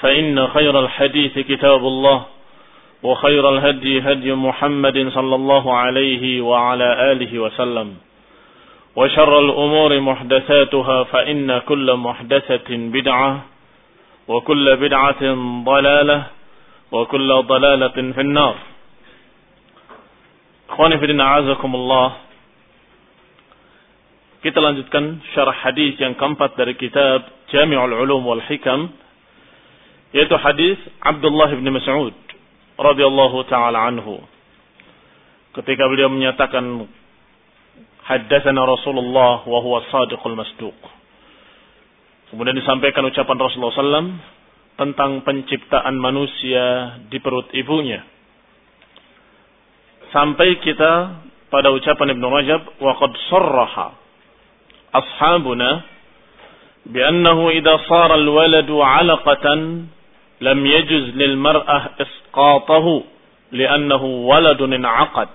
فإن خير الحديث كتاب الله وخير الهدي هدي محمد صلى الله عليه وعلى آله وسلم. وشر الأمور محدثاتها فإن كل محدثة بدعة وكل بدعة ضلالة وكل ضلالة في النار. fi din a'azakumullah Kita lanjutkan syarah hadis yang keempat dari kitab Jami'ul Ulum wal Hikam. Yaitu hadis Abdullah bin Mas'ud radhiyallahu taala anhu. Ketika beliau menyatakan haddatsana Rasulullah wa huwa sadiqul masduq. Kemudian disampaikan ucapan Rasulullah SAW tentang penciptaan manusia di perut ibunya. Sampai kita pada ucapan Ibnu Rajab wa qad sarraha ashabuna bi annahu idza sara al-waladu 'alaqatan lam yajuz lil mar'ah isqatahu li'annahu waladun in'aqad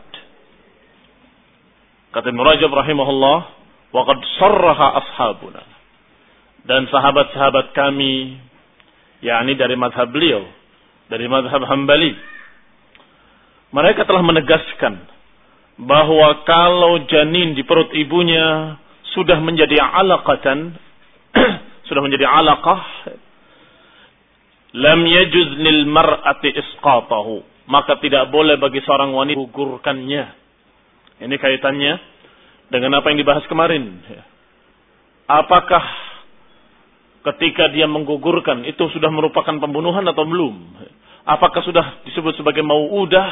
kata Ibnu Rajab rahimahullah wa qad sarraha ashabuna. Dan sahabat-sahabat kami yakni dari mazhab beliau dari mazhab Hambali mereka telah menegaskan bahwa kalau janin di perut ibunya sudah menjadi alaqatan sudah menjadi alaqah lam yajuz lil mar'ati isqatahu. Maka tidak boleh bagi seorang wanita gugurkannya. Ini kaitannya dengan apa yang dibahas kemarin. Apakah ketika dia menggugurkan itu sudah merupakan pembunuhan atau belum? Apakah sudah disebut sebagai mau'udah?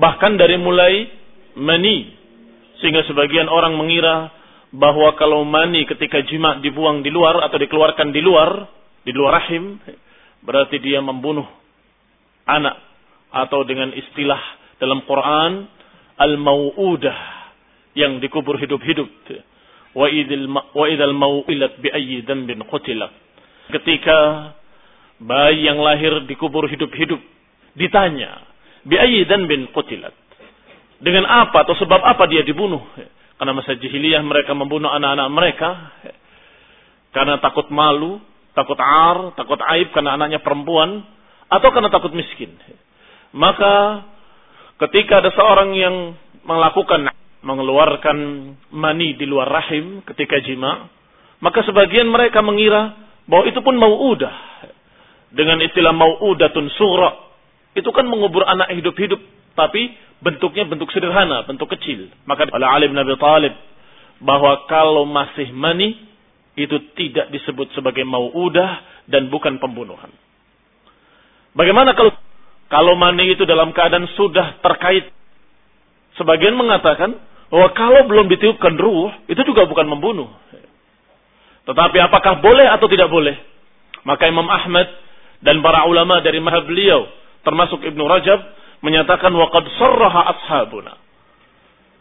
Bahkan dari mulai mani. Sehingga sebagian orang mengira bahwa kalau mani ketika jima dibuang di luar atau dikeluarkan di luar di luar rahim berarti dia membunuh anak atau dengan istilah dalam Quran al-mau'udah yang dikubur hidup-hidup. Wa idil wa idal bi dhanbin qutilat. Ketika bayi yang lahir dikubur hidup-hidup ditanya bi ayyi dhanbin qutilat? Dengan apa atau sebab apa dia dibunuh? Karena masa jahiliyah mereka membunuh anak-anak mereka karena takut malu takut ar, takut aib karena anaknya perempuan, atau karena takut miskin. Maka ketika ada seorang yang melakukan mengeluarkan mani di luar rahim ketika jima, maka sebagian mereka mengira bahwa itu pun mau udah dengan istilah mau mau'udatun sughra. Itu kan mengubur anak hidup-hidup, tapi bentuknya bentuk sederhana, bentuk kecil. Maka oleh Ali bin Abi Thalib bahwa kalau masih mani itu tidak disebut sebagai mau'udah dan bukan pembunuhan. Bagaimana kalau kalau mani itu dalam keadaan sudah terkait? Sebagian mengatakan bahwa kalau belum ditiupkan ruh, itu juga bukan membunuh. Tetapi apakah boleh atau tidak boleh? Maka Imam Ahmad dan para ulama dari mahab beliau, termasuk Ibnu Rajab, menyatakan waqad sarraha ashabuna.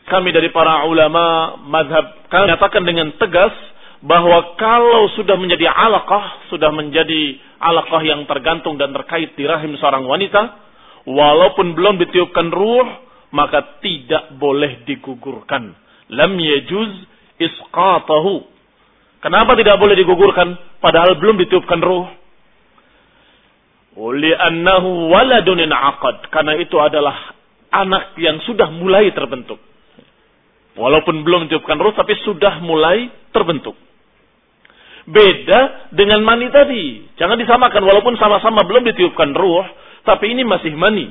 Kami dari para ulama madhab kami menyatakan dengan tegas bahwa kalau sudah menjadi alaqah, sudah menjadi alaqah yang tergantung dan terkait di rahim seorang wanita, walaupun belum ditiupkan ruh, maka tidak boleh digugurkan. Lam yajuz isqatahu. Kenapa tidak boleh digugurkan padahal belum ditiupkan ruh? Li'annahu waladun aqad. Karena itu adalah anak yang sudah mulai terbentuk. Walaupun belum ditiupkan ruh tapi sudah mulai terbentuk. Beda dengan mani tadi. Jangan disamakan walaupun sama-sama belum ditiupkan ruh, tapi ini masih mani.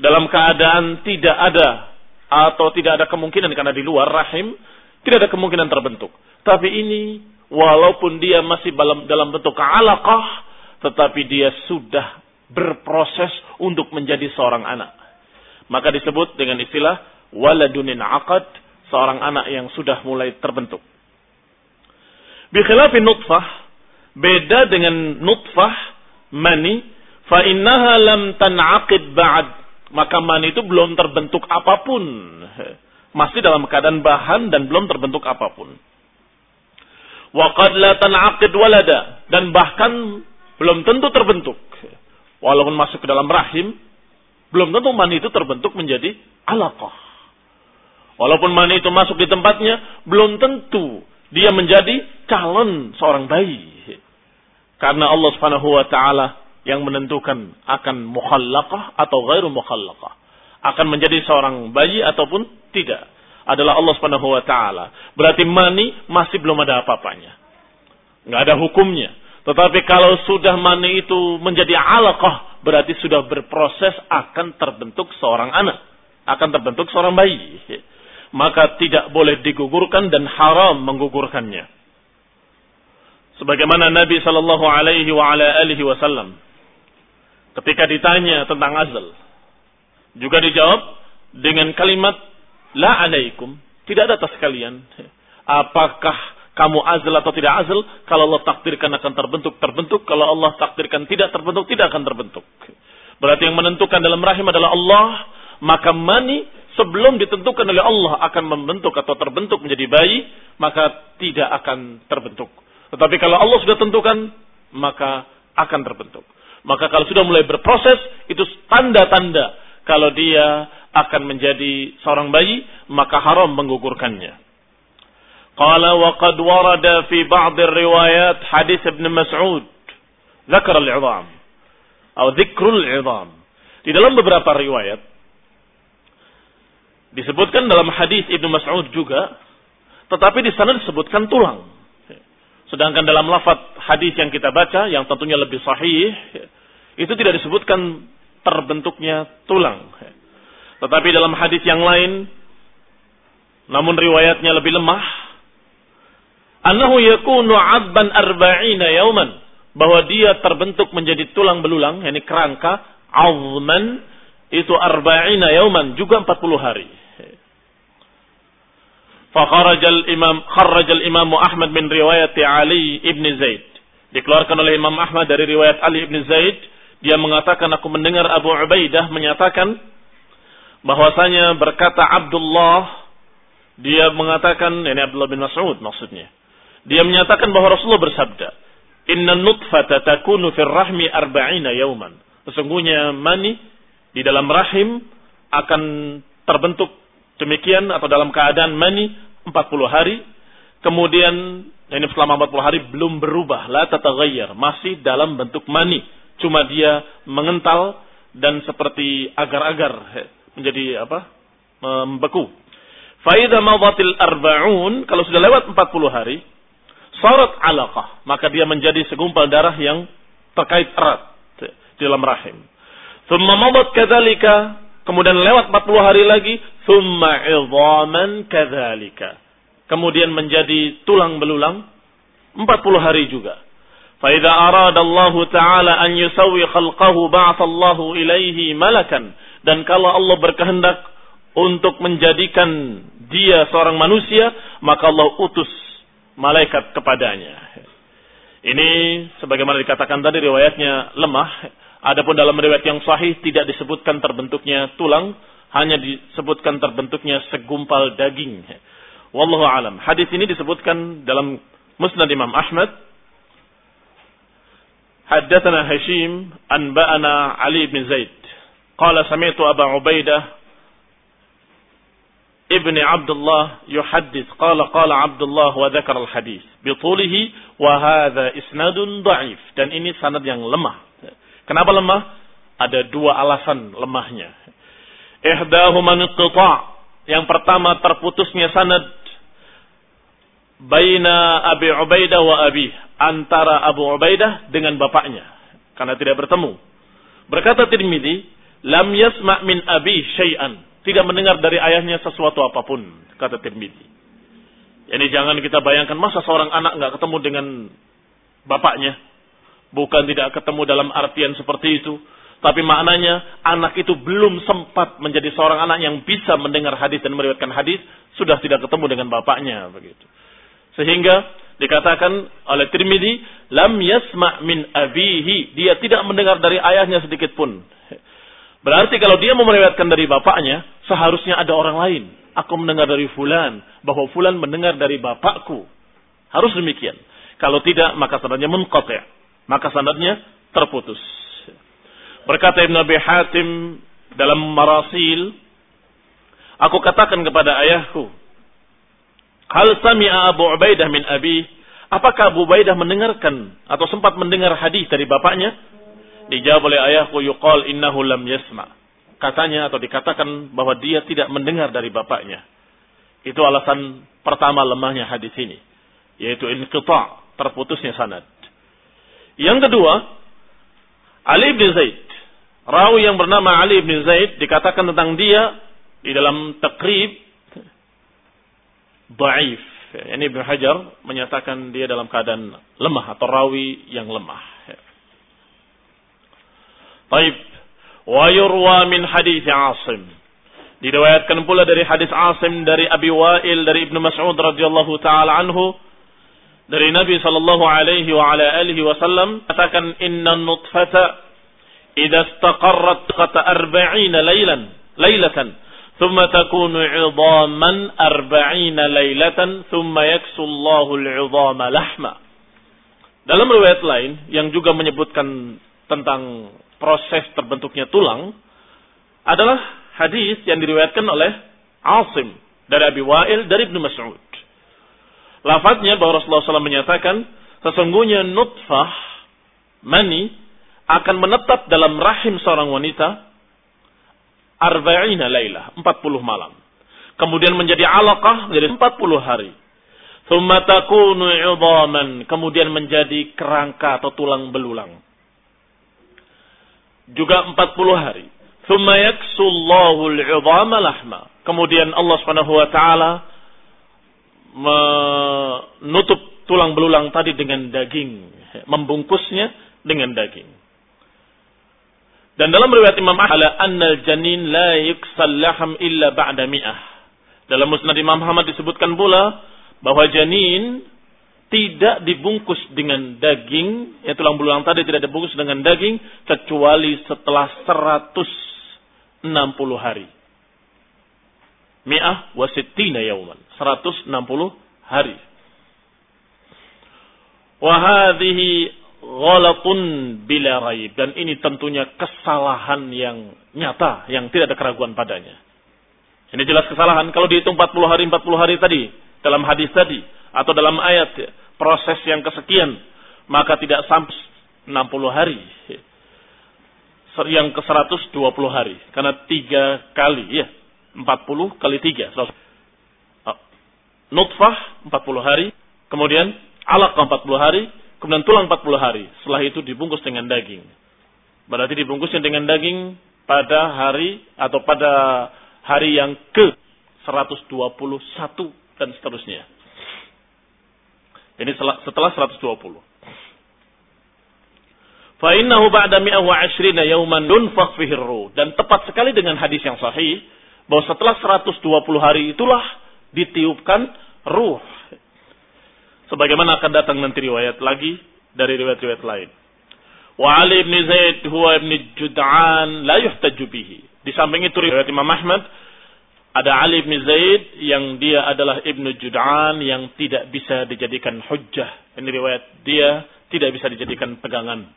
Dalam keadaan tidak ada atau tidak ada kemungkinan karena di luar rahim, tidak ada kemungkinan terbentuk. Tapi ini walaupun dia masih dalam, dalam bentuk alaqah, tetapi dia sudah berproses untuk menjadi seorang anak. Maka disebut dengan istilah waladunin aqad, seorang anak yang sudah mulai terbentuk. Bikhilafin nutfah, beda dengan nutfah mani, fa innaha lam tan'aqid ba'd. Maka mani itu belum terbentuk apa pun. Masih dalam keadaan bahan dan belum terbentuk apa pun. Wa qad la tan'aqid walada dan bahkan belum tentu terbentuk. Walaupun masuk ke dalam rahim, belum tentu mani itu terbentuk menjadi alaqah. Walaupun mani itu masuk di tempatnya, belum tentu dia menjadi calon seorang bayi. Karena Allah Subhanahu wa taala yang menentukan akan mukhallaqah atau ghairu mukhallaqah. Akan menjadi seorang bayi ataupun tidak. Adalah Allah Subhanahu wa taala. Berarti mani masih belum ada apa-apanya. Nggak ada hukumnya. Tetapi kalau sudah mani itu menjadi alaqah, berarti sudah berproses akan terbentuk seorang anak. Akan terbentuk seorang bayi maka tidak boleh digugurkan dan haram menggugurkannya. Sebagaimana Nabi Shallallahu Alaihi Wasallam ketika ditanya tentang azal, juga dijawab dengan kalimat la alaikum, tidak ada atas kalian. Apakah kamu azal atau tidak azal? Kalau Allah takdirkan akan terbentuk, terbentuk. Kalau Allah takdirkan tidak terbentuk, tidak akan terbentuk. Berarti yang menentukan dalam rahim adalah Allah. Maka mani sebelum ditentukan oleh Allah akan membentuk atau terbentuk menjadi bayi, maka tidak akan terbentuk. Tetapi kalau Allah sudah tentukan, maka akan terbentuk. Maka kalau sudah mulai berproses, itu tanda-tanda kalau dia akan menjadi seorang bayi, maka haram menggugurkannya. Qala wa qad warada fi ba'd riwayat hadis Ibn Mas'ud dzakar al-'idham atau dzikrul 'idham. Di dalam beberapa riwayat Disebutkan dalam hadis Ibnu Mas'ud juga, tetapi di sana disebutkan tulang. Sedangkan dalam lafaz hadis yang kita baca, yang tentunya lebih sahih, itu tidak disebutkan terbentuknya tulang. Tetapi dalam hadis yang lain, namun riwayatnya lebih lemah, annahu yakunu 'adban arba'ina yauman, bahwa dia terbentuk menjadi tulang belulang, yakni kerangka, azman itu arba'ina yauman, juga 40 hari. Fakharajal imam kharrajal imam Ahmad min riwayat Ali ibn Zaid. Dikeluarkan oleh Imam Ahmad dari riwayat Ali ibn Zaid, dia mengatakan aku mendengar Abu Ubaidah menyatakan bahwasanya berkata Abdullah dia mengatakan ini Abdullah bin Mas'ud maksudnya. Dia menyatakan bahwa Rasulullah bersabda, "Inna nutfata takunu fir rahmi arba'ina yauman." Sesungguhnya mani di dalam rahim akan terbentuk demikian atau dalam keadaan mani 40 hari, kemudian ini selama 40 hari belum berubah, la tataghayyar, masih dalam bentuk mani, cuma dia mengental dan seperti agar-agar menjadi apa? membeku. Faida madatil arba'un, kalau sudah lewat 40 hari, sarat alaqah, maka dia menjadi segumpal darah yang terkait erat di dalam rahim. Thumma madat Kemudian lewat 40 hari lagi, thumma idhaman kadzalika. Kemudian menjadi tulang belulang 40 hari juga. Faidha arada Allah Ta'ala an yusawi khalqahu ba'athallahu ilaihi malakan. Dan kalau Allah berkehendak untuk menjadikan dia seorang manusia, maka Allah utus malaikat kepadanya. Ini sebagaimana dikatakan tadi riwayatnya lemah Adapun dalam riwayat yang sahih tidak disebutkan terbentuknya tulang, hanya disebutkan terbentuknya segumpal daging. Wallahu alam. Hadis ini disebutkan dalam Musnad Imam Ahmad حدثنا هشيم أنبأنا علي بن زيد قال سمعت أبا عبيدة ابن عبد الله يحدث قال قال عبد الله وذكر الحديث بطوله وهذا إسناد ضعيف dan ini sanad yang lemah. Kenapa lemah? Ada dua alasan lemahnya. Ihdahuma inqita' Yang pertama terputusnya sanad baina Abi Ubaidah wa Abi antara Abu Ubaidah dengan bapaknya karena tidak bertemu. Berkata Tirmidzi, lam yasma' min abi syai'an tidak mendengar dari ayahnya sesuatu apa pun, kata Tirmidzi. Ini jangan kita bayangkan masa seorang anak nggak ketemu dengan bapaknya. Bukan tidak ketemu dalam artian seperti itu. Tapi maknanya anak itu belum sempat menjadi seorang anak yang bisa mendengar hadis dan meriwayatkan hadis. Sudah tidak ketemu dengan bapaknya. begitu. Sehingga dikatakan oleh Tirmidzi, lam yasma' min abihi. Dia tidak mendengar dari ayahnya sedikit pun. Berarti kalau dia mau meriwayatkan dari bapaknya, seharusnya ada orang lain. Aku mendengar dari fulan, bahwa fulan mendengar dari bapakku. Harus demikian. Kalau tidak, maka sanadnya munqati'. Maka sanadnya terputus. Berkata Ibn Abi Hatim dalam marasil, aku katakan kepada ayahku, Hal sami'a Abu Ubaidah min abi, apakah Abu Ubaidah mendengarkan atau sempat mendengar hadis dari bapaknya? Dijawab oleh ayahku yuqal innahu lam yasma. Katanya atau dikatakan bahwa dia tidak mendengar dari bapaknya. Itu alasan pertama lemahnya hadis ini. Yaitu inqita' terputusnya sanad. Yang kedua, Ali bin Zaid. Rawi yang bernama Ali bin Zaid dikatakan tentang dia di dalam takrib Da'if. Ini Ibn Hajar menyatakan dia dalam keadaan lemah atau rawi yang lemah. Taib. Wa yurwa min hadis Asim. Diriwayatkan pula dari hadis Asim dari Abi Wa'il dari Ibnu Mas'ud radhiyallahu taala anhu dari Nabi sallallahu alaihi wa ala alihi wasallam katakan inna nutfata idza istaqarrat qata 40 laylan laylatan thumma takunu 'idhaman 40 laylatan thumma yaksu Allahu al-'idhama lahma dalam riwayat lain yang juga menyebutkan tentang proses terbentuknya tulang adalah hadis yang diriwayatkan oleh Asim dari Abi Wa'il dari Ibnu Mas'ud. Lafadznya bahwa Rasulullah SAW menyatakan sesungguhnya nutfah mani akan menetap dalam rahim seorang wanita arba'ina lailah, 40 malam. Kemudian menjadi alaqah menjadi 40 hari. Thumma takunu kemudian menjadi kerangka atau tulang belulang juga 40 hari. Thumma yaksullahu al-'idhama lahma. Kemudian Allah Subhanahu wa taala menutup tulang belulang tadi dengan daging, membungkusnya dengan daging. Dan dalam riwayat Imam Ahmad, annal janin la yuksal laham illa ba'da mi'ah. Dalam musnad Imam Ahmad disebutkan pula bahwa janin tidak dibungkus dengan daging, ya tulang belulang tadi tidak dibungkus dengan daging kecuali setelah 160 hari. Mi'ah wasittina yauman. 160 hari. Wahadihi ghalatun bila raib. Dan ini tentunya kesalahan yang nyata, yang tidak ada keraguan padanya. Ini jelas kesalahan. Kalau dihitung 40 hari, 40 hari tadi, dalam hadis tadi, atau dalam ayat proses yang kesekian maka tidak sampai 60 hari yang ke 120 hari karena tiga kali ya 40 kali tiga oh, nutfah 40 hari kemudian alaq 40 hari kemudian tulang 40 hari. Setelah itu dibungkus dengan daging. Berarti dibungkusnya dengan daging pada hari atau pada hari yang ke 121 dan seterusnya. Ini setelah 120. Fa innahu ba'da mi'ah wa ashrina yawman nunfakh fihi Dan tepat sekali dengan hadis yang sahih bahwa setelah 120 hari itulah ditiupkan ruh. Sebagaimana akan datang nanti riwayat lagi dari riwayat-riwayat lain. Wa Ali ibn Zaid huwa ibn Jud'an la yuhtaju bihi. Di samping itu riwayat Imam Ahmad Ada Ali bin Zaid yang dia adalah Ibnu Jud'an yang tidak bisa dijadikan hujjah. Ini riwayat dia tidak bisa dijadikan pegangan.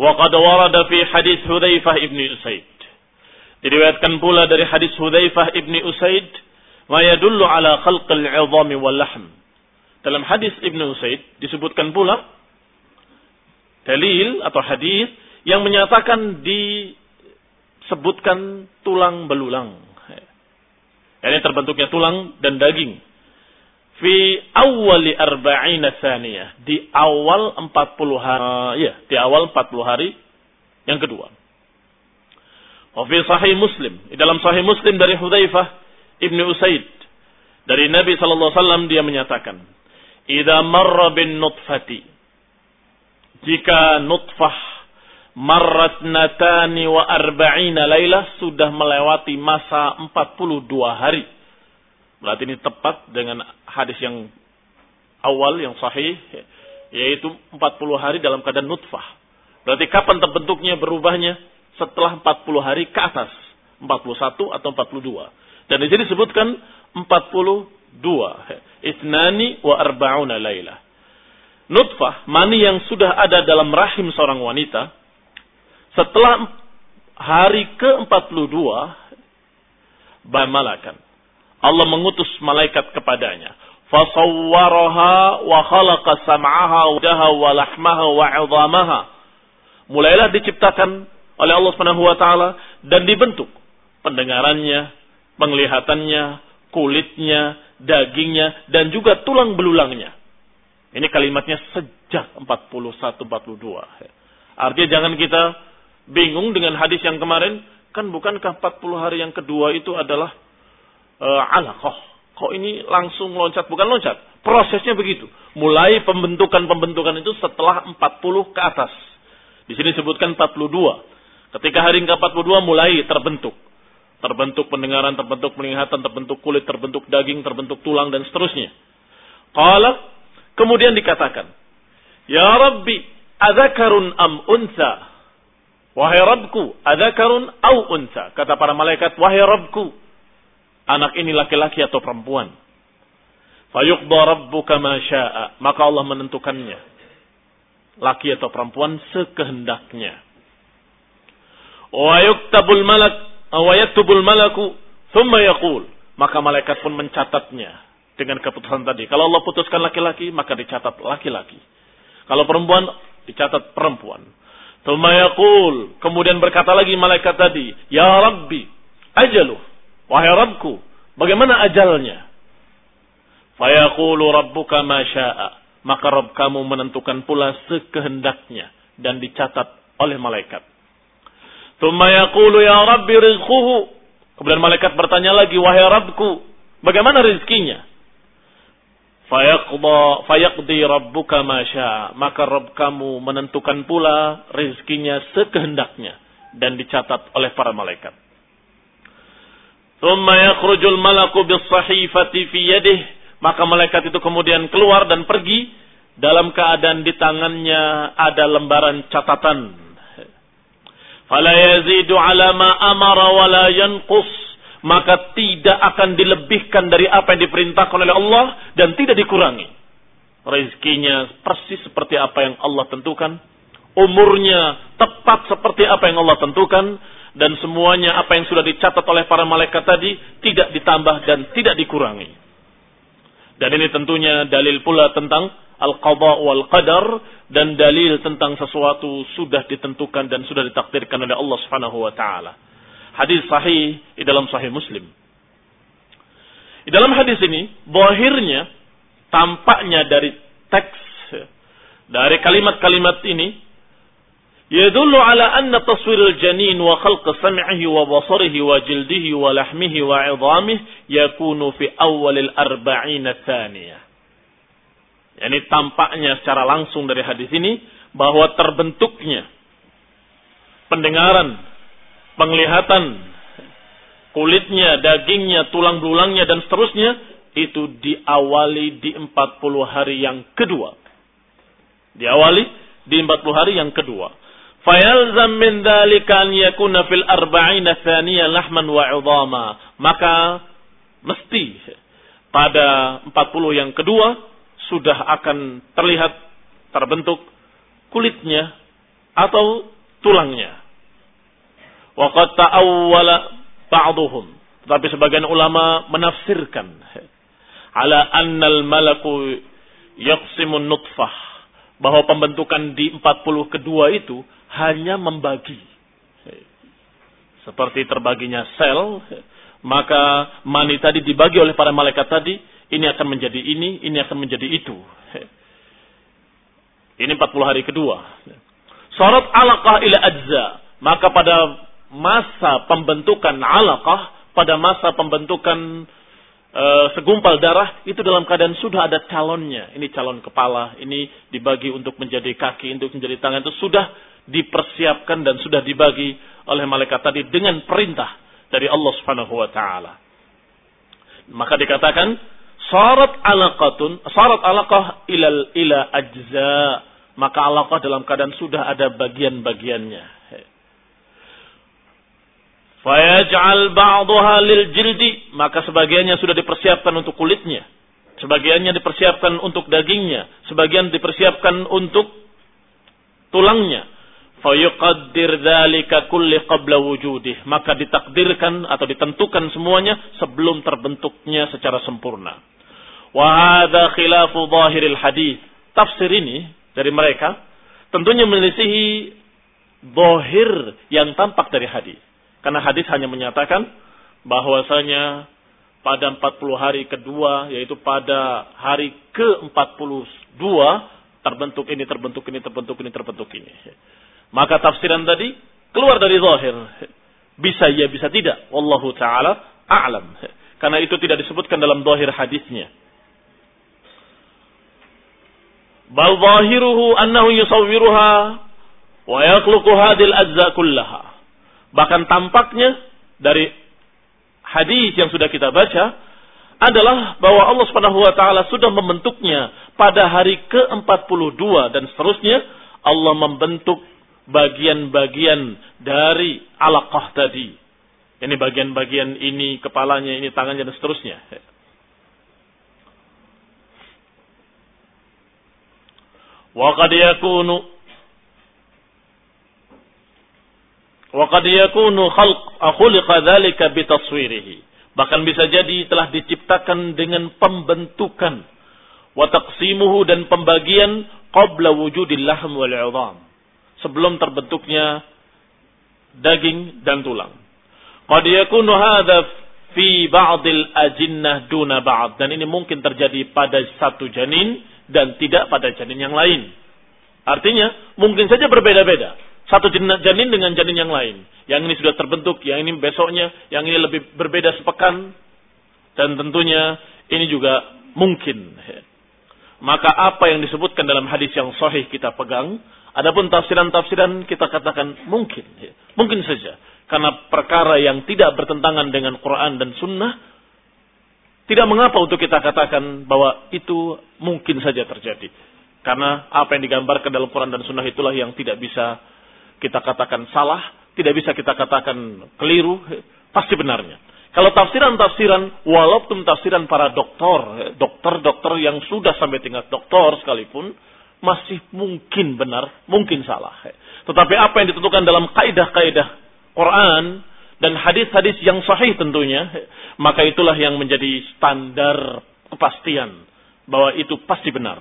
Wa qad warada fi hadis Hudzaifah ibn Usaid. Diriwayatkan pula dari hadis Hudzaifah ibn Usaid ma yadullu ala khalqil 'idham wal lahm. Dalam hadis Ibnu Usaid disebutkan pula dalil atau hadis yang menyatakan disebutkan tulang belulang. Ini terbentuknya tulang dan daging. Fi awali arba'ina saniyah. Di awal 40 hari. Ya, di awal 40 hari yang kedua. Fi sahih muslim. Di dalam sahih muslim dari Hudzaifah Ibn Usaid. Dari Nabi SAW dia menyatakan. Idza marra bin nutfati. Jika nutfah marrat natani wa arba'ina laylah sudah melewati masa 42 hari. Berarti ini tepat dengan hadis yang awal yang sahih yaitu 40 hari dalam keadaan nutfah. Berarti kapan terbentuknya berubahnya? Setelah 40 hari ke atas. 41 atau 42. Dan di sini disebutkan 42. Isnani wa arba'una laylah. Nutfah, mani yang sudah ada dalam rahim seorang wanita, setelah hari ke-42, Bamalakan. Allah mengutus malaikat kepadanya. Fasawwaraha wa khalaqa sam'aha wa wa lahmaha wa. Mulailah diciptakan oleh Allah Subhanahu wa taala dan dibentuk pendengarannya, penglihatannya, kulitnya, dagingnya dan juga tulang belulangnya. Ini kalimatnya sejak 41 42. Artinya jangan kita bingung dengan hadis yang kemarin, kan bukankah 40 hari yang kedua itu adalah uh, alaqah. Kok ini langsung loncat? Bukan loncat. Prosesnya begitu. Mulai pembentukan-pembentukan itu setelah 40 ke atas. Di sini disebutkan 42. Ketika hari ke-42 mulai terbentuk. Terbentuk pendengaran, terbentuk penglihatan, terbentuk kulit, terbentuk daging, terbentuk tulang, dan seterusnya. Qala, kemudian dikatakan, Ya Rabbi, adzakarun am unsa? Wahai Rabbku, karun au unsa. Kata para malaikat, wahai Rabbku, anak ini laki-laki atau perempuan. Fayuqda rabbuka ma sya'a. Maka Allah menentukannya. Laki atau perempuan sekehendaknya. Malak, malaku, thumma. Maka malaikat pun mencatatnya dengan keputusan tadi. Kalau Allah putuskan laki-laki, maka dicatat laki-laki. Kalau perempuan, dicatat perempuan. Thumma. Kemudian berkata lagi malaikat tadi. Ya Rabbi. Ajaluh. Wahai Rabbku. Bagaimana ajalnya? Fayaqulu rabbuka ma sya'a. Maka Rabb kamu menentukan pula sekehendaknya. Dan dicatat oleh malaikat. Thumma yaqulu ya Rabbi rizquhu. Kemudian malaikat bertanya lagi. Wahai Rabbku. Bagaimana rizkinya? Fayaqda fayaqdi rabbuka ma Maka Rabb kamu menentukan pula rezekinya sekehendaknya dan dicatat oleh para malaikat. Thumma yakhrujul malaku bis-sahifati fi yadih. Maka malaikat itu kemudian keluar dan pergi dalam keadaan di tangannya ada lembaran catatan. Fala yazidu ala ma amara wa la yanqus maka tidak akan dilebihkan dari apa yang diperintahkan oleh Allah dan tidak dikurangi. Rezekinya persis seperti apa yang Allah tentukan, umurnya tepat seperti apa yang Allah tentukan, dan semuanya apa yang sudah dicatat oleh para malaikat tadi tidak ditambah dan tidak dikurangi. Dan ini tentunya dalil pula tentang al-qadha wal qadar dan dalil tentang sesuatu sudah ditentukan dan sudah ditakdirkan oleh Allah Subhanahu wa taala hadis sahih di dalam sahih Muslim. Di dalam hadis ini, bohirnya tampaknya dari teks dari kalimat-kalimat ini wa khalq sam'ihi wa basarihi wa jildihi wa lahmihi wa 'idhamihi yakunu fi awwal al-arba'in tsaniyah. Yani tampaknya secara langsung dari hadis ini bahwa terbentuknya pendengaran penglihatan, kulitnya, dagingnya, tulang belulangnya dan seterusnya itu diawali di 40 hari yang kedua. Diawali di 40 hari yang kedua. Fayalzam min dhalika an yakuna fil arba'ina thaniyah lahman wa 'idhama. Maka mesti pada 40 yang kedua sudah akan terlihat terbentuk kulitnya atau tulangnya. Wa qad ta'awwala ba'dhum. Tapi sebagian ulama menafsirkan ala annal malaku yaqsimun nutfah bahwa pembentukan di 40 kedua itu hanya membagi. Seperti terbaginya sel, maka mani tadi dibagi oleh para malaikat tadi, ini akan menjadi ini, ini akan menjadi itu. Ini 40 hari kedua. Syarat alaqah ila ajza. Maka pada masa pembentukan alaqah, pada masa pembentukan e, segumpal darah itu dalam keadaan sudah ada calonnya. Ini calon kepala, ini dibagi untuk menjadi kaki, untuk menjadi tangan itu sudah dipersiapkan dan sudah dibagi oleh malaikat tadi dengan perintah dari Allah Subhanahu wa taala. Maka dikatakan syarat alaqatun, syarat alaqah ila ila ajza. Maka alaqah dalam keadaan sudah ada bagian-bagiannya. Fayaj'al ba'daha lil jildi, maka sebagiannya sudah dipersiapkan untuk kulitnya. Sebagiannya dipersiapkan untuk dagingnya, sebagian dipersiapkan untuk tulangnya fayuqaddir dzalika kulli qabla wujudih. Maka ditakdirkan atau ditentukan semuanya sebelum terbentuknya secara sempurna. Wa hadza khilafu zahiril hadis tafsir ini dari mereka tentunya menyelisihi zahir yang tampak dari hadis. Karena hadis hanya menyatakan bahwasanya pada 40 hari kedua yaitu pada hari ke-42 terbentuk ini terbentuk ini terbentuk ini terbentuk ini maka tafsiran tadi keluar dari zahir. Bisa ya, bisa tidak. Wallahu taala a'lam. Karena itu tidak disebutkan dalam zahir hadisnya. Bal zahiruhu annahu yusawwiruha wa yakhluqu hadil ajza kullaha. Bahkan tampaknya dari hadis yang sudah kita baca adalah bahwa Allah Subhanahu wa taala sudah membentuknya pada hari ke-42 dan seterusnya Allah membentuk bagian-bagian dari alaqah tadi. Ini bagian-bagian ini, kepalanya, ini tangannya dan seterusnya. Wa qad yakunu wa qad yakunu khalq khuliqa dzalika bi taswirihi. Bahkan bisa jadi telah diciptakan dengan pembentukan wa taqsimuhu dan pembagian qabla wujudil lahm wal 'idham sebelum terbentuknya daging dan tulang. Qad yakunu fi ba'dil ajinnah duna ba'd dan ini mungkin terjadi pada satu janin dan tidak pada janin yang lain. Artinya mungkin saja berbeda-beda. Satu janin dengan janin yang lain. Yang ini sudah terbentuk, yang ini besoknya, yang ini lebih berbeda sepekan. Dan tentunya ini juga mungkin. Maka apa yang disebutkan dalam hadis yang sahih kita pegang Adapun tafsiran-tafsiran kita katakan mungkin, ya. mungkin saja, karena perkara yang tidak bertentangan dengan Quran dan Sunnah, tidak mengapa untuk kita katakan bahwa itu mungkin saja terjadi. Karena apa yang digambarkan dalam Quran dan Sunnah itulah yang tidak bisa kita katakan salah, tidak bisa kita katakan keliru, ya. pasti benarnya. Kalau tafsiran-tafsiran, walaupun tafsiran para doktor, ya, dokter-dokter yang sudah sampai tingkat doktor sekalipun, masih mungkin benar, mungkin salah. Tetapi apa yang ditentukan dalam kaidah-kaidah Quran dan hadis-hadis yang sahih tentunya, maka itulah yang menjadi standar kepastian bahwa itu pasti benar.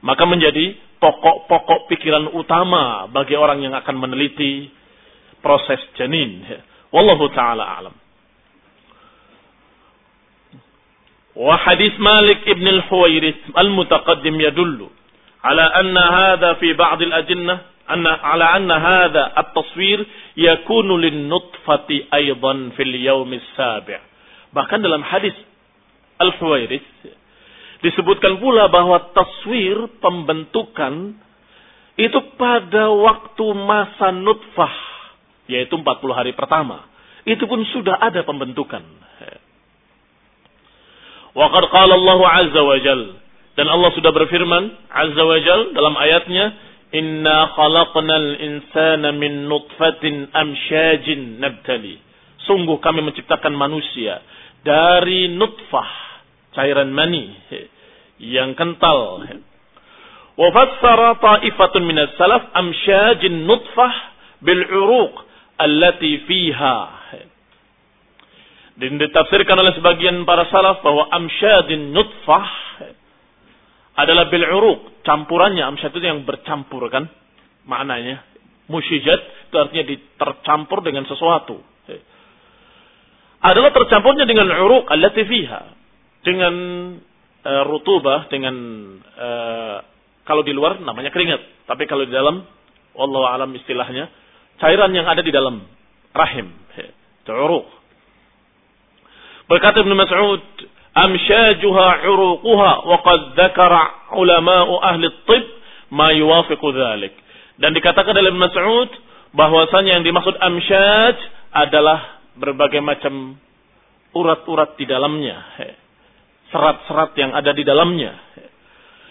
Maka menjadi pokok-pokok pikiran utama bagi orang yang akan meneliti proses janin. Wallahu taala alam. Wa hadis Malik ibn al-Huwairith al-mutaqaddim ala anna hadha fi ba'd al-ajinnah anna ala anna hadha at-taswir yakunu lin-nutfati aidan fil yaum sabi' bahkan dalam hadis Al-Huwairis disebutkan pula bahwa taswir pembentukan itu pada waktu masa nutfah yaitu 40 hari pertama itu pun sudah ada pembentukan. Wa qad qala Allahu azza wa jalla dan Allah sudah berfirman Azza wa Jal dalam ayatnya Inna khalaqnal insana min nutfatin amsyajin nabtali. Sungguh kami menciptakan manusia dari nutfah, cairan mani yang kental. Wa fassara ta'ifatun minas salaf amsyajin nutfah bil uruq allati fiha. Dan ditafsirkan oleh sebagian para salaf bahwa amsyadin nutfah adalah bil uruq campurannya. Amsyad itu yang bercampur kan maknanya. Musyijat itu artinya tercampur dengan sesuatu. Adalah tercampurnya dengan uruk allati fiha. Dengan uh, rutubah dengan uh, kalau di luar namanya keringat. Tapi kalau di dalam wallahu alam istilahnya cairan yang ada di dalam rahim. Itu uruk berkata Ibnu Mas'ud uruquha wa qad dzakara ulama'u ahli tib ma yuwafiqu dzalik. Dan dikatakan dalam Mas'ud bahwasanya yang dimaksud amsyaj adalah berbagai macam urat-urat di dalamnya, serat-serat yang ada di dalamnya.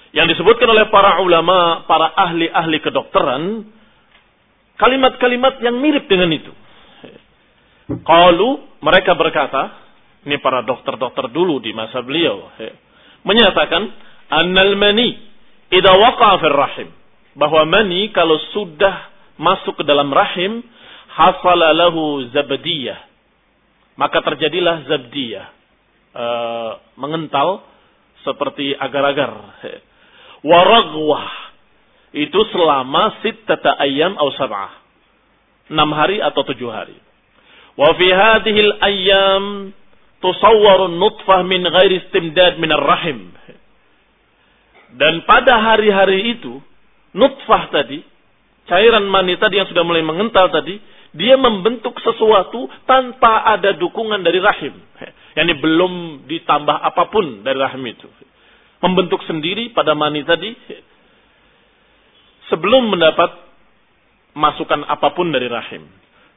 Yang disebutkan oleh para ulama, para ahli-ahli kedokteran, kalimat-kalimat yang mirip dengan itu. Kalau mereka berkata, ini para dokter-dokter dulu di masa beliau menyatakan annal mani idza waqa'a fil rahim. Bahwa mani kalau sudah masuk ke dalam rahim hasala lahu zabdiyah. Maka terjadilah zabdiyah. E, mengental seperti agar-agar waragwah itu selama sittata ayyam atau sab'ah. Enam hari atau tujuh hari. Wa fi hadhihi al-ayyam tusawwarun nutfah min ghairi istimdad min rahim dan pada hari-hari itu nutfah tadi cairan mani tadi yang sudah mulai mengental tadi dia membentuk sesuatu tanpa ada dukungan dari rahim. Yakni belum ditambah apa pun dari rahim itu. Membentuk sendiri pada mani tadi sebelum mendapat masukan apa pun dari rahim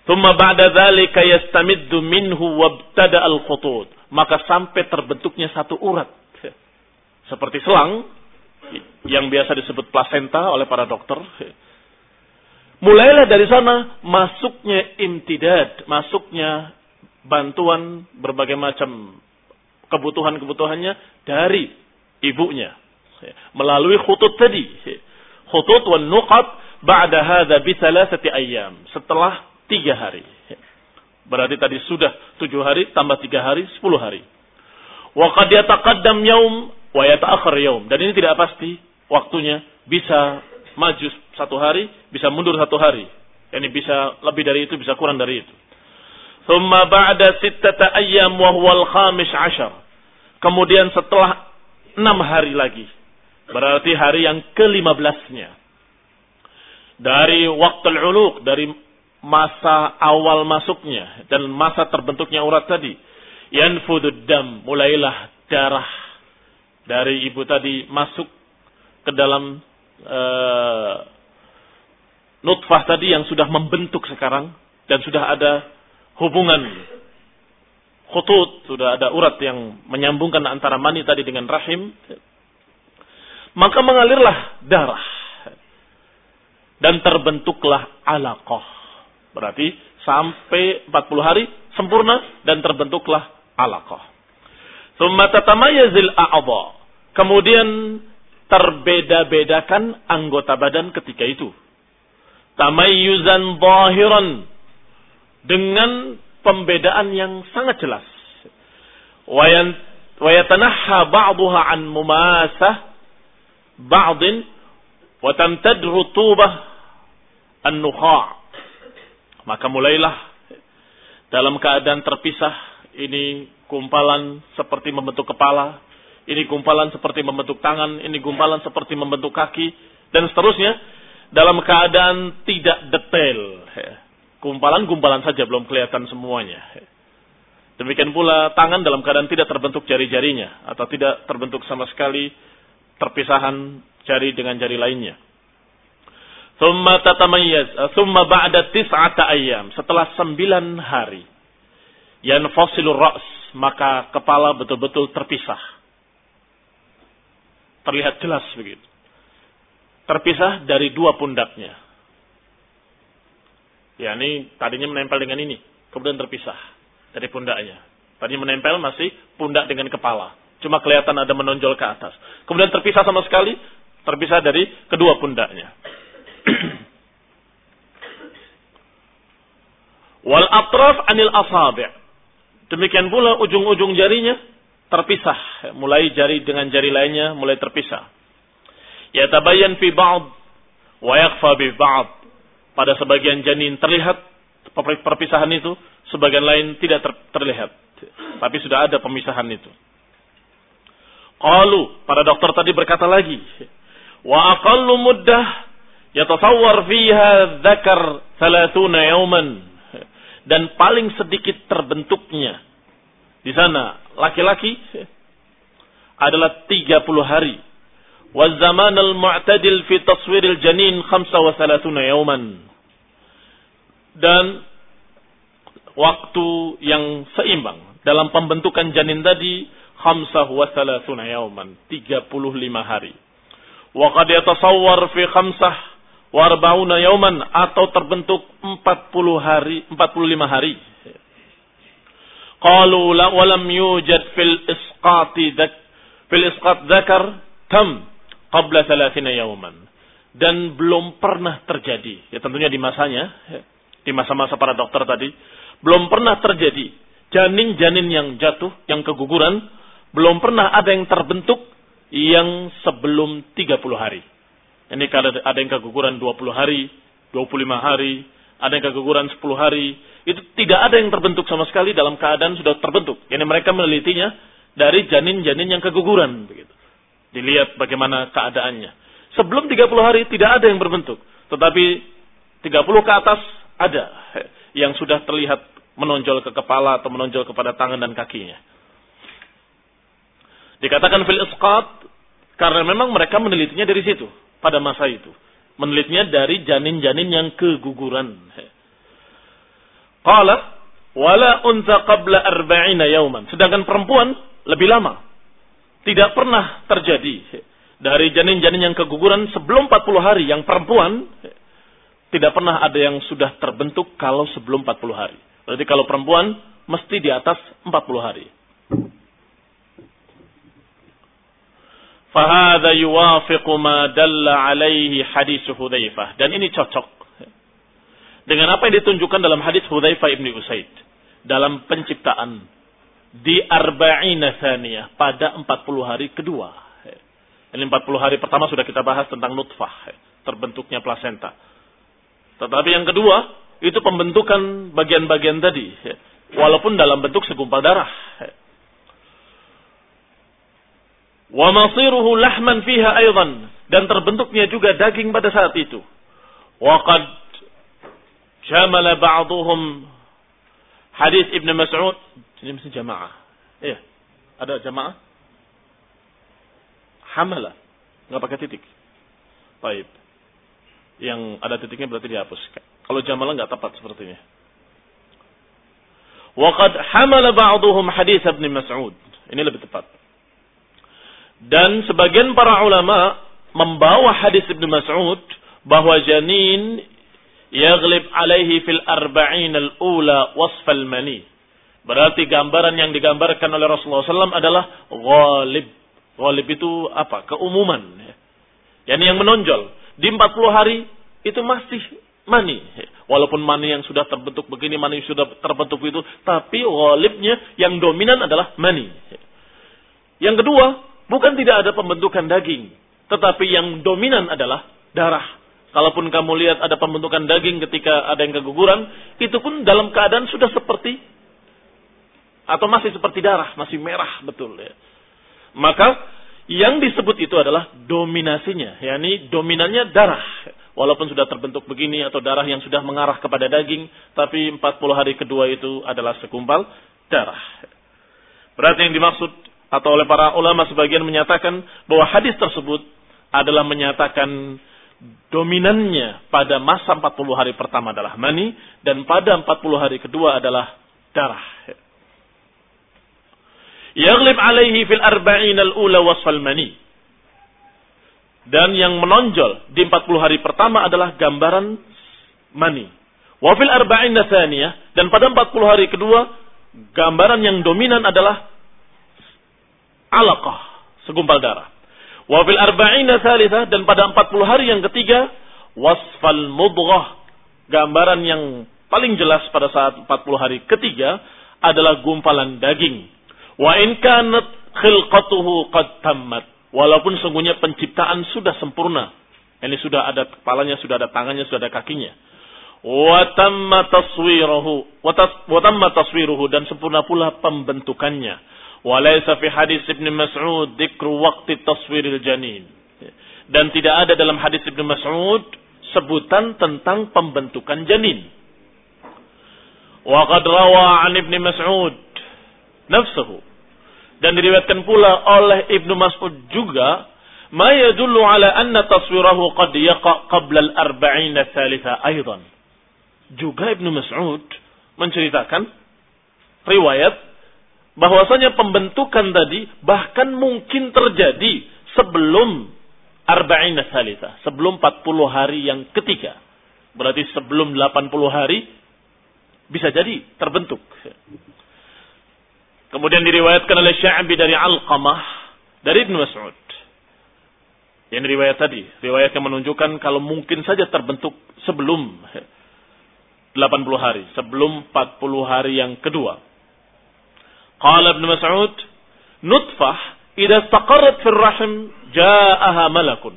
Thumma ba'da dzalika yastamiddu minhu wabtada al-khutut. Maka sampai terbentuknya satu urat. Seperti selang yang biasa disebut plasenta oleh para dokter. Mulailah dari sana masuknya imtidad, masuknya bantuan berbagai macam kebutuhan-kebutuhannya dari ibunya melalui khutut tadi. Khutut wan nuqat ba'da hadza bi ayyam. Setelah tiga hari. Berarti tadi sudah tujuh hari, tambah tiga hari, sepuluh hari. Wa qad yataqaddam yaum wa yata'akhir yaum. Dan ini tidak pasti waktunya bisa maju satu hari, bisa mundur satu hari. Ini bisa lebih dari itu, bisa kurang dari itu. Thumma ba'da sittata ayyam wa huwal khamis ashar. Kemudian setelah enam hari lagi. Berarti hari yang kelima belasnya. Dari waktu uluk, dari masa awal masuknya dan masa terbentuknya urat tadi. Yanfudud dam, mulailah darah dari ibu tadi masuk ke dalam uh, nutfah tadi yang sudah membentuk sekarang dan sudah ada hubungan khutut, sudah ada urat yang menyambungkan antara mani tadi dengan rahim. Maka mengalirlah darah dan terbentuklah alaqah Berarti sampai 40 hari sempurna dan terbentuklah alaqah. Tsumma tatamayazil a'dha. Kemudian terbeda-bedakan anggota badan ketika itu. Tamayyuzan zahiran dengan pembedaan yang sangat jelas. Wayan wayatanahha ba'daha an mumasah ba'din wa tamtad rutubah an-nukha' Maka mulailah dalam keadaan terpisah ini gumpalan seperti membentuk kepala, ini gumpalan seperti membentuk tangan, ini gumpalan seperti membentuk kaki dan seterusnya dalam keadaan tidak detail. Gumpalan-gumpalan saja belum kelihatan semuanya. Demikian pula tangan dalam keadaan tidak terbentuk jari-jarinya atau tidak terbentuk sama sekali terpisahan jari dengan jari lainnya. Thumma tatamayyaz. Thumma ba'da tis'ata ayyam. Setelah sembilan hari. Yanfasilur ra's. Maka kepala betul-betul terpisah. Terlihat jelas begitu. terpisah dari dua pundaknya. Ya, ini tadinya menempel dengan ini, kemudian terpisah dari pundaknya. Tadinya menempel masih pundak dengan kepala. Cuma kelihatan ada menonjol ke atas. Kemudian terpisah sama sekali, terpisah dari kedua pundaknya. Wal atraf anil asabi'. Demikian pula ujung-ujung jarinya terpisah. Mulai jari dengan jari lainnya mulai terpisah. Yatabayan fi ba'd wa yakfa bi ba'd. Pada sebagian janin terlihat perpisahan itu, sebagian lain tidak ter terlihat. Tapi sudah ada pemisahan itu. Qalu, para dokter tadi berkata lagi, wa aqallu muddah yatasawwar fiha dzakar 30 yawman dan paling sedikit terbentuknya di sana laki-laki adalah 30 hari. Wa zaman al-mu'tadil fi taswir al-janin 35 yawman. Dan waktu yang seimbang dalam pembentukan janin tadi 35 yawman, 35 hari. Wa qad yatasawwar fi khamsah wa arba'una yawman atau terbentuk 40 hari, 45 hari. Qalu la walam yujad fil isqati dak fil isqat dzakar tam qabla 30 yawman. Dan belum pernah terjadi, ya tentunya di masanya, ya, di masa-masa para dokter tadi, belum pernah terjadi janin-janin yang jatuh, yang keguguran, belum pernah ada yang terbentuk yang sebelum 30 hari. Ini ada yang keguguran 20 hari, 25 hari, ada yang keguguran 10 hari, itu tidak ada yang terbentuk sama sekali dalam keadaan sudah terbentuk. Ini mereka menelitinya dari janin-janin yang keguguran begitu. Dilihat bagaimana keadaannya. Sebelum 30 hari tidak ada yang berbentuk, tetapi 30 ke atas ada yang sudah terlihat menonjol ke kepala atau menonjol kepada tangan dan kakinya. Dikatakan fil isqat karena memang mereka menelitinya dari situ pada masa itu. Menelitnya dari janin-janin yang keguguran. Qala wala unta qabla arba'ina yauman. Sedangkan perempuan lebih lama. Tidak pernah terjadi dari janin-janin yang keguguran sebelum 40 hari yang perempuan tidak pernah ada yang sudah terbentuk kalau sebelum 40 hari. Berarti kalau perempuan mesti di atas 40 hari. Fahada yuwafiqu ma dalla alaihi hadis Hudzaifah. Dan ini cocok dengan apa yang ditunjukkan dalam hadis Hudzaifah ibni Usaid dalam penciptaan di arba'ina thaniyah pada 40 hari kedua. Ini 40 hari pertama sudah kita bahas tentang nutfah, terbentuknya plasenta. Tetapi yang kedua, itu pembentukan bagian-bagian tadi. Walaupun dalam bentuk segumpal darah. Wa masiruhu lahman fiha aydan dan terbentuknya juga daging pada saat itu. Wa qad jamala ba'dhum hadis Ibn Mas'ud ini mesti jamaah. Iya. Ada jamaah? Hamala. Enggak pakai titik. Baik. Yang ada titiknya berarti dihapus. Kalau jamalah enggak tepat sepertinya. Waqad hamala ba'dhum hadis Ibn Mas'ud. Ini lebih tepat. Dan sebagian para ulama membawa hadis Ibnu Mas'ud bahwa janin yaglib alaihi fil arba'in al-ula wasfal mani. Berarti gambaran yang digambarkan oleh Rasulullah SAW adalah ghalib. Ghalib itu apa? Keumuman. Yani yang menonjol. Di 40 hari itu masih mani. Walaupun mani yang sudah terbentuk begini, mani yang sudah terbentuk itu. Tapi ghalibnya yang dominan adalah mani. Yang kedua, Bukan tidak ada pembentukan daging. Tetapi yang dominan adalah darah. Kalaupun kamu lihat ada pembentukan daging ketika ada yang keguguran, itu pun dalam keadaan sudah seperti atau masih seperti darah, masih merah betul ya. Maka yang disebut itu adalah dominasinya, yakni dominannya darah. Walaupun sudah terbentuk begini atau darah yang sudah mengarah kepada daging, tapi 40 hari kedua itu adalah sekumpal darah. Berarti yang dimaksud atau oleh para ulama sebagian menyatakan bahwa hadis tersebut adalah menyatakan dominannya pada masa 40 hari pertama adalah mani dan pada 40 hari kedua adalah darah. Yaglib alaihi fil arba'in al-ula wasfal mani. Dan yang menonjol di 40 hari pertama adalah gambaran mani. Wafil arba'in thaniyah dan pada 40 hari kedua gambaran yang dominan adalah alaqah, segumpal darah. Wafil arba'in thalithah dan pada 40 hari yang ketiga wasfal mudghah, gambaran yang paling jelas pada saat 40 hari ketiga adalah gumpalan daging. Wa in kanat khilqatuhu qad tammat. Walaupun sungguhnya penciptaan sudah sempurna. Ini sudah ada kepalanya, sudah ada tangannya, sudah ada kakinya watamma taswiruhu taswiruhu dan sempurna pula pembentukannya walaysa fi hadis Ibnu Mas'ud dzikru waqti taswiril janin. Dan tidak ada dalam hadis Ibnu Mas'ud sebutan tentang pembentukan janin. Wa qad rawa an Ibnu Mas'ud nafsuhu. Dan diriwayatkan pula oleh Ibnu Mas'ud juga ma yadullu ala anna taswirahu qad yaqa qabla al-arba'in ats-tsalitsa aidan juga Ibnu Mas'ud menceritakan riwayat bahwasanya pembentukan tadi bahkan mungkin terjadi sebelum arba'in salisa, sebelum 40 hari yang ketiga. Berarti sebelum 80 hari bisa jadi terbentuk. Kemudian diriwayatkan oleh Sya'bi dari Alqamah dari Ibnu Mas'ud. Yang riwayat tadi, riwayat yang menunjukkan kalau mungkin saja terbentuk sebelum 80 hari sebelum 40 hari yang kedua. Qala Ibn Mas'ud, nutfah idza istaqarrat fil rahim ja'aha malakun.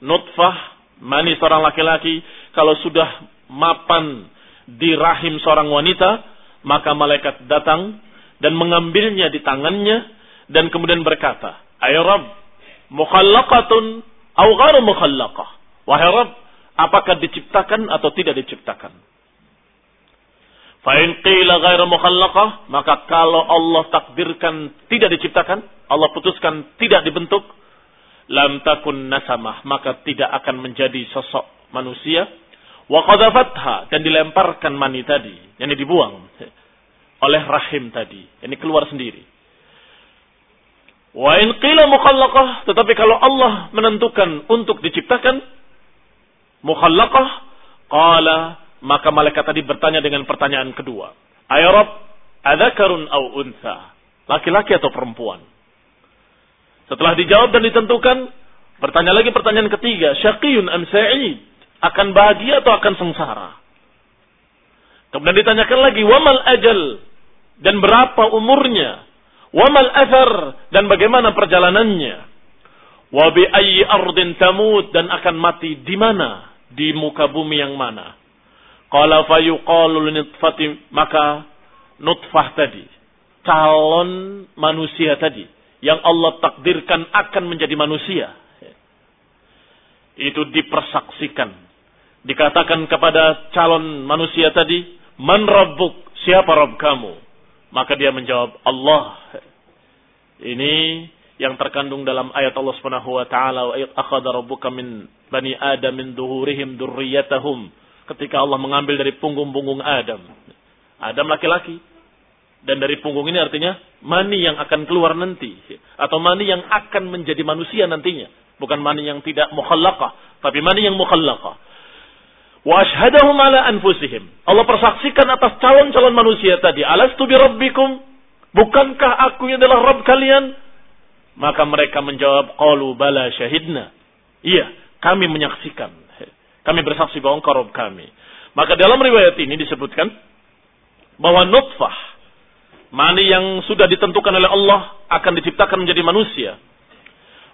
Nutfah mani seorang laki-laki kalau sudah mapan di rahim seorang wanita, maka malaikat datang dan mengambilnya di tangannya dan kemudian berkata, "Ay Rabb, mukhallaqatun aw ghairu mukhallaqah?" Wahai Rabb, apakah diciptakan atau tidak diciptakan? Fa'in qila ghairu mukhallaqah, maka kalau Allah takdirkan tidak diciptakan, Allah putuskan tidak dibentuk, lam takun nasamah, maka tidak akan menjadi sosok manusia. Wa qadhafatha dan dilemparkan mani tadi, yang dibuang oleh rahim tadi, ini keluar sendiri. Wa in qila mukhallaqah, tetapi kalau Allah menentukan untuk diciptakan mukhallaqah, qala maka malaikat tadi bertanya dengan pertanyaan kedua. Ayarab, adakarun au unsa? Laki-laki atau perempuan? Setelah dijawab dan ditentukan, bertanya lagi pertanyaan ketiga. Syaqiyun am sa'id? Akan bahagia atau akan sengsara? Kemudian ditanyakan lagi, wamal ajal? Dan berapa umurnya? Wamal athar? Dan bagaimana perjalanannya? Wabi ayyi ardin tamut? Dan akan mati di mana? Di muka bumi yang mana? Qala fayuqalu nutfati maka nutfah tadi calon manusia tadi yang Allah takdirkan akan menjadi manusia itu dipersaksikan. Dikatakan kepada calon manusia tadi man rabbuk siapa rabb kamu? Maka dia menjawab Allah. Ini yang terkandung dalam ayat Allah Subhanahu wa taala wa akhadha rabbuka min bani adam min duhurihim dzurriyyatahum ketika Allah mengambil dari punggung-punggung Adam. Adam laki-laki. Dan dari punggung ini artinya mani yang akan keluar nanti. Atau mani yang akan menjadi manusia nantinya. Bukan mani yang tidak mukhallaqah. Tapi mani yang mukhallaqah. Wa ashadahum ala. Allah persaksikan atas calon-calon manusia tadi. Alastu bi rabbikum. Bukankah aku yang adalah Rabb kalian? Maka mereka menjawab, Qalu bala syahidna. Iya, kami menyaksikan. Kami bersaksi bahwa engkau Rob kami. Maka dalam riwayat ini disebutkan bahwa nutfah, mani yang sudah ditentukan oleh Allah akan diciptakan menjadi manusia.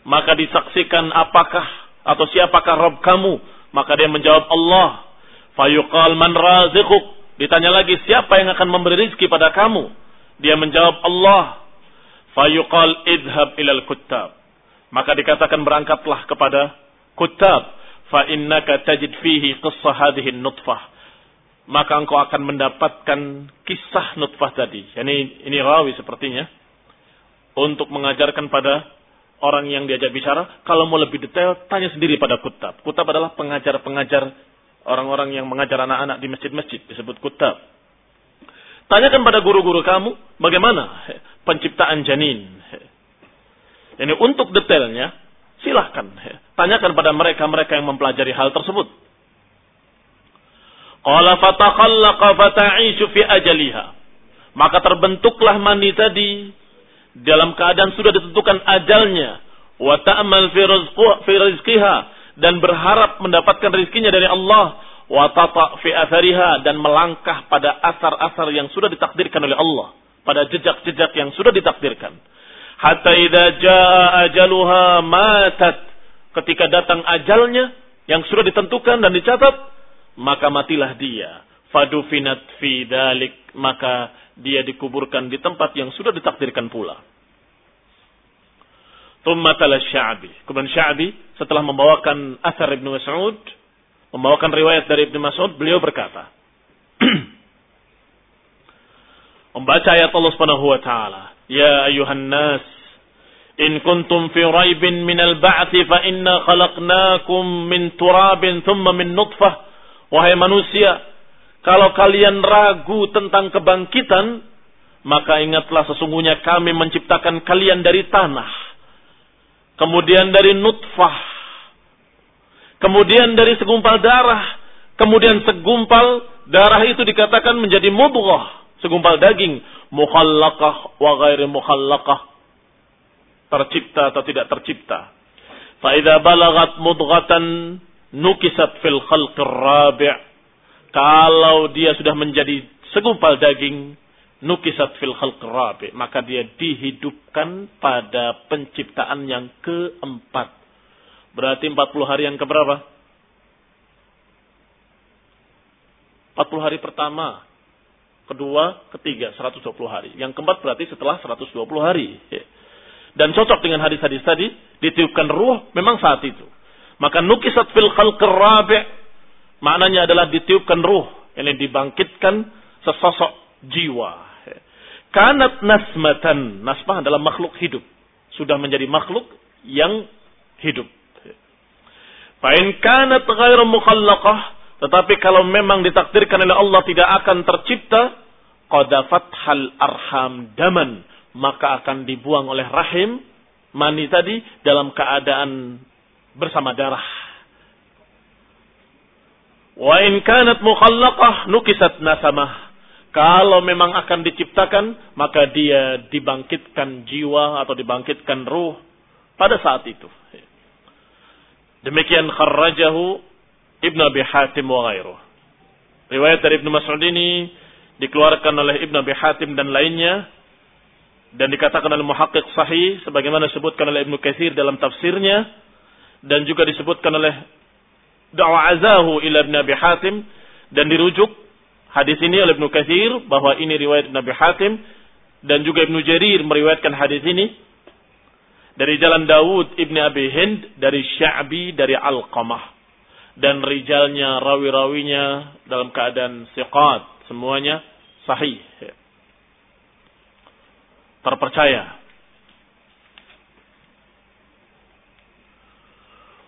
Maka disaksikan apakah atau siapakah Rob kamu? Maka dia menjawab Allah. Fayuqal man razikuk. Ditanya lagi siapa yang akan memberi rizki pada kamu? Dia menjawab Allah. Fayuqal idhab ilal kuttab. Maka dikatakan berangkatlah kepada kutab fa innaka tajid fihi qissah hadhihi nutfah maka engkau akan mendapatkan kisah nutfah tadi. Yani ini rawi sepertinya. Untuk mengajarkan pada orang yang diajak bicara kalau mau lebih detail tanya sendiri pada kutab. Kutab adalah pengajar-pengajar orang-orang yang mengajar anak-anak di masjid-masjid disebut kutab. Tanyakan pada guru-guru kamu bagaimana penciptaan janin? Ini untuk detailnya Silahkan. Tanyakan pada mereka-mereka yang mempelajari hal tersebut. Qala fata'ishu ajaliha. Maka terbentuklah mani tadi dalam keadaan sudah ditentukan ajalnya. Wa ta'mal fi. Dan berharap mendapatkan rizkinya dari Allah. Wa fi athariha. Dan melangkah pada asar-asar yang sudah ditakdirkan oleh Allah. Pada jejak-jejak yang sudah ditakdirkan hatta idza jaa ajaluha matat. Ketika datang ajalnya yang sudah ditentukan dan dicatat maka matilah dia. Fadufinat fi dalik maka dia dikuburkan di tempat yang sudah ditakdirkan pula. Thumma tala Sya'bi. Kemudian Sya'bi setelah membawakan asar Ibnu Mas'ud, membawakan riwayat dari Ibnu Mas'ud, beliau berkata, membaca ayat Allah Subhanahu wa "Ya ayuhan nas, in kuntum fi raibin min al-ba'ts fa inna khalaqnakum min turabin thumma min nutfah." Wahai manusia, kalau kalian ragu tentang kebangkitan, maka ingatlah sesungguhnya kami menciptakan kalian dari tanah. Kemudian dari nutfah. Kemudian dari segumpal darah. Kemudian segumpal darah itu dikatakan menjadi mudghah segumpal daging mukhallaqah wa ghairi mukhallaqah. Tercipta atau tidak tercipta. Fa idza balagat mudghatan nukisat fil khalq rabi' kalau dia sudah menjadi segumpal daging nukisat fil khalq rabi' maka dia dihidupkan pada penciptaan yang keempat. Berarti 40 hari yang keberapa? 40 hari pertama kedua, ketiga 120 hari. Yang keempat berarti setelah 120 hari. Ya. Dan cocok dengan hadis-hadis tadi, ditiupkan ruh memang saat itu. Maka nukisat fil khalqir rabi' maknanya adalah ditiupkan ruh, ini dibangkitkan sesosok jiwa. Ya. Kanat nasmatan, nasmah adalah makhluk hidup. Sudah menjadi makhluk yang hidup. Ya. Fa'in kanat ghairu mukhallaqah tetapi kalau memang ditakdirkan oleh Allah tidak akan tercipta, qadafat hal arham daman, maka akan dibuang oleh rahim mani tadi dalam keadaan bersama darah. Wa in kanat mukhallaqah nukisat nasamah. Kalau memang akan diciptakan, maka dia dibangkitkan jiwa atau dibangkitkan ruh pada saat itu. Demikian kharrajahu Ibn Abi Hatim wa ghairuh. Riwayat dari Ibnu Mas'ud ini dikeluarkan oleh Ibn Abi Hatim dan lainnya dan dikatakan oleh muhaqqiq sahih sebagaimana disebutkan oleh Ibnu Katsir dalam tafsirnya dan juga disebutkan oleh Da'wazahu ila Ibn Abi Hatim dan dirujuk hadis ini oleh Ibnu Katsir bahwa ini riwayat Ibn Abi Hatim dan juga Ibnu Jarir meriwayatkan hadis ini dari jalan Dawud Ibn Abi Hind dari Sya'bi dari Alqamah dan rijalnya, rawi-rawinya dalam keadaan siqat, semuanya sahih. Terpercaya.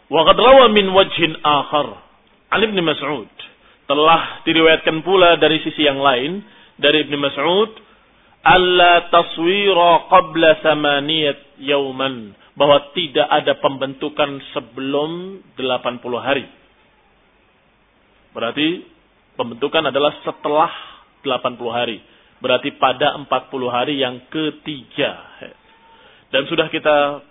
Wa rawa min wajhin akhar an Ibnu Mas'ud. Telah diriwayatkan pula dari sisi yang lain dari Ibnu Mas'ud alla taswira qabla samaniyat yauman bahwa tidak ada pembentukan sebelum 80 hari. Berarti pembentukan adalah setelah 80 hari. Berarti pada 40 hari yang ketiga. Dan sudah kita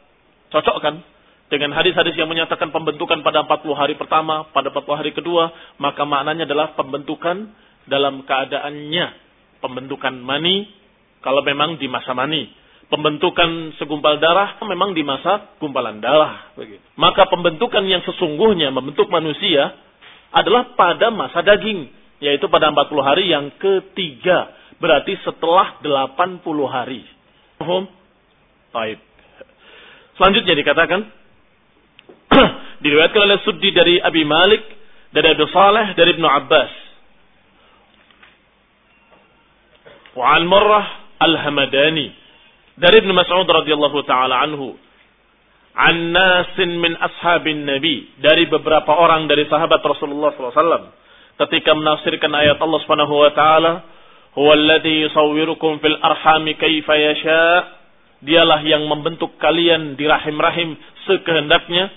cocokkan dengan hadis-hadis yang menyatakan pembentukan pada 40 hari pertama, pada 40 hari kedua, maka maknanya adalah pembentukan dalam keadaannya. Pembentukan mani, kalau memang di masa mani. Pembentukan segumpal darah memang di masa gumpalan darah. Maka pembentukan yang sesungguhnya membentuk manusia adalah pada masa daging. Yaitu pada 40 hari yang ketiga. Berarti setelah 80 hari. Baik. Selanjutnya dikatakan. diriwayatkan oleh Suddi dari Abi Malik. Dari Abu Saleh. Dari Ibnu Abbas. Wa'al Murrah Al-Hamadani. Dari Ibnu Mas'ud radhiyallahu taala anhu an nasin min ashabin nabi dari beberapa orang dari sahabat Rasulullah SAW ketika menafsirkan ayat Allah Subhanahu wa taala huwa alladhi yusawwirukum fil arhami kaifa yasha dialah yang membentuk kalian di rahim-rahim sekehendaknya.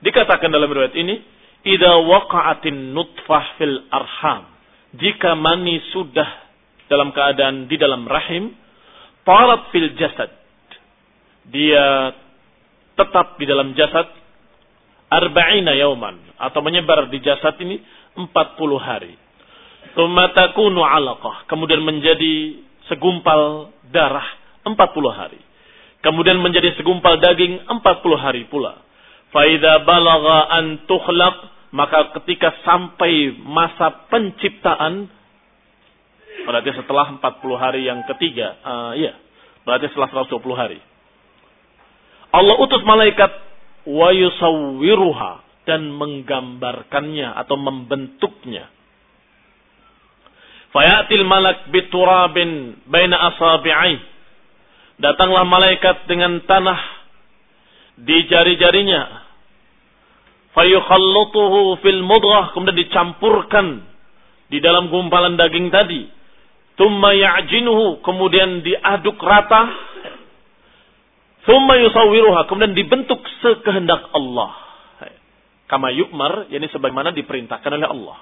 Dikatakan dalam riwayat ini, "Idza waqa'atin nutfah fil arham." Jika mani sudah dalam keadaan di dalam rahim, tarat fil jasad. Dia tetap di dalam jasad arba'ina yauman atau menyebar di jasad ini 40 hari. Tsumma takunu 'alaqah, kemudian menjadi segumpal darah 40 hari. Kemudian menjadi segumpal daging 40 hari pula. Faida balagha an tukhlaq, maka ketika sampai masa penciptaan berarti setelah 40 hari yang ketiga, uh, iya, berarti setelah 120 hari. Allah utus malaikat wa yusawwiruha dan menggambarkannya atau membentuknya. Fayatil malak biturabin baina asabi'i. Datanglah malaikat dengan tanah di jari-jarinya. Fayukhallutuhu fil mudghah. Kemudian dicampurkan di dalam gumpalan daging tadi. Thumma ya'jinuhu. Kemudian diaduk rata. Thumma yusawwiruha. Kemudian dibentuk sekehendak Allah. Kama yukmar. Yani sebagaimana diperintahkan oleh Allah.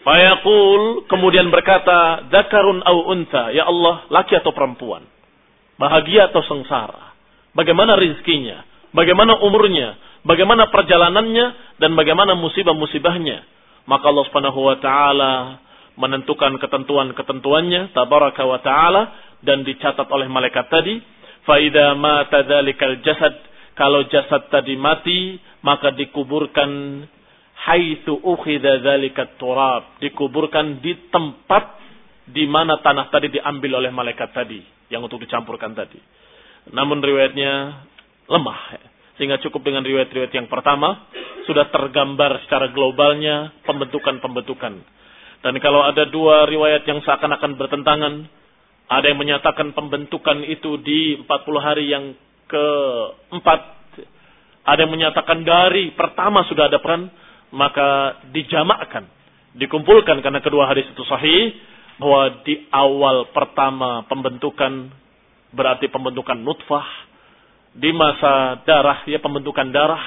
Fayaqul kemudian berkata, Zakarun au unta, ya Allah, laki atau perempuan. Bahagia atau sengsara. Bagaimana rizkinya, bagaimana umurnya, bagaimana perjalanannya, dan bagaimana musibah-musibahnya. Maka Allah subhanahu wa ta'ala menentukan ketentuan-ketentuannya, tabaraka wa ta'ala, dan dicatat oleh malaikat tadi. Faida mata dalikal jasad, kalau jasad tadi mati, maka dikuburkan haitsu ukhidha dzalika turab dikuburkan di tempat di mana tanah tadi diambil oleh malaikat tadi yang untuk dicampurkan tadi. Namun riwayatnya lemah sehingga cukup dengan riwayat-riwayat yang pertama sudah tergambar secara globalnya pembentukan-pembentukan. Dan kalau ada dua riwayat yang seakan-akan bertentangan, ada yang menyatakan pembentukan itu di 40 hari yang keempat, ada yang menyatakan dari pertama sudah ada peran, maka dijamakkan, dikumpulkan karena kedua hadis itu sahih bahwa di awal pertama pembentukan berarti pembentukan nutfah di masa darah ya pembentukan darah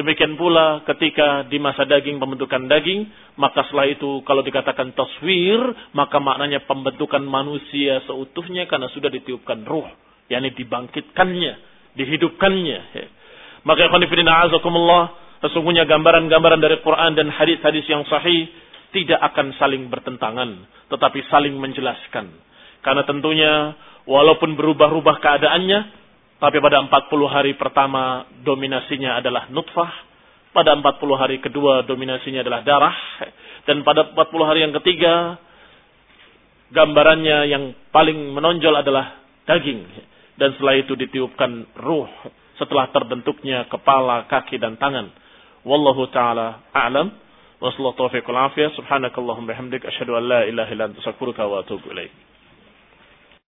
demikian pula ketika di masa daging pembentukan daging maka setelah itu kalau dikatakan taswir maka maknanya pembentukan manusia seutuhnya karena sudah ditiupkan ruh yakni dibangkitkannya dihidupkannya maka ikhwan azakumullah Sesungguhnya gambaran-gambaran dari Quran dan hadis-hadis yang sahih tidak akan saling bertentangan, tetapi saling menjelaskan. Karena tentunya walaupun berubah-ubah keadaannya, tapi pada 40 hari pertama dominasinya adalah nutfah, pada 40 hari kedua dominasinya adalah darah, dan pada 40 hari yang ketiga gambarannya yang paling menonjol adalah daging. Dan setelah itu ditiupkan ruh setelah terbentuknya kepala, kaki, dan tangan. Wallahu taala a'lam. Wassalamualaikum warahmatullahi wabarakatuh. Subhanakallahumma bihamdik asyhadu an la ilaha astaghfiruka wa atubu ilaik.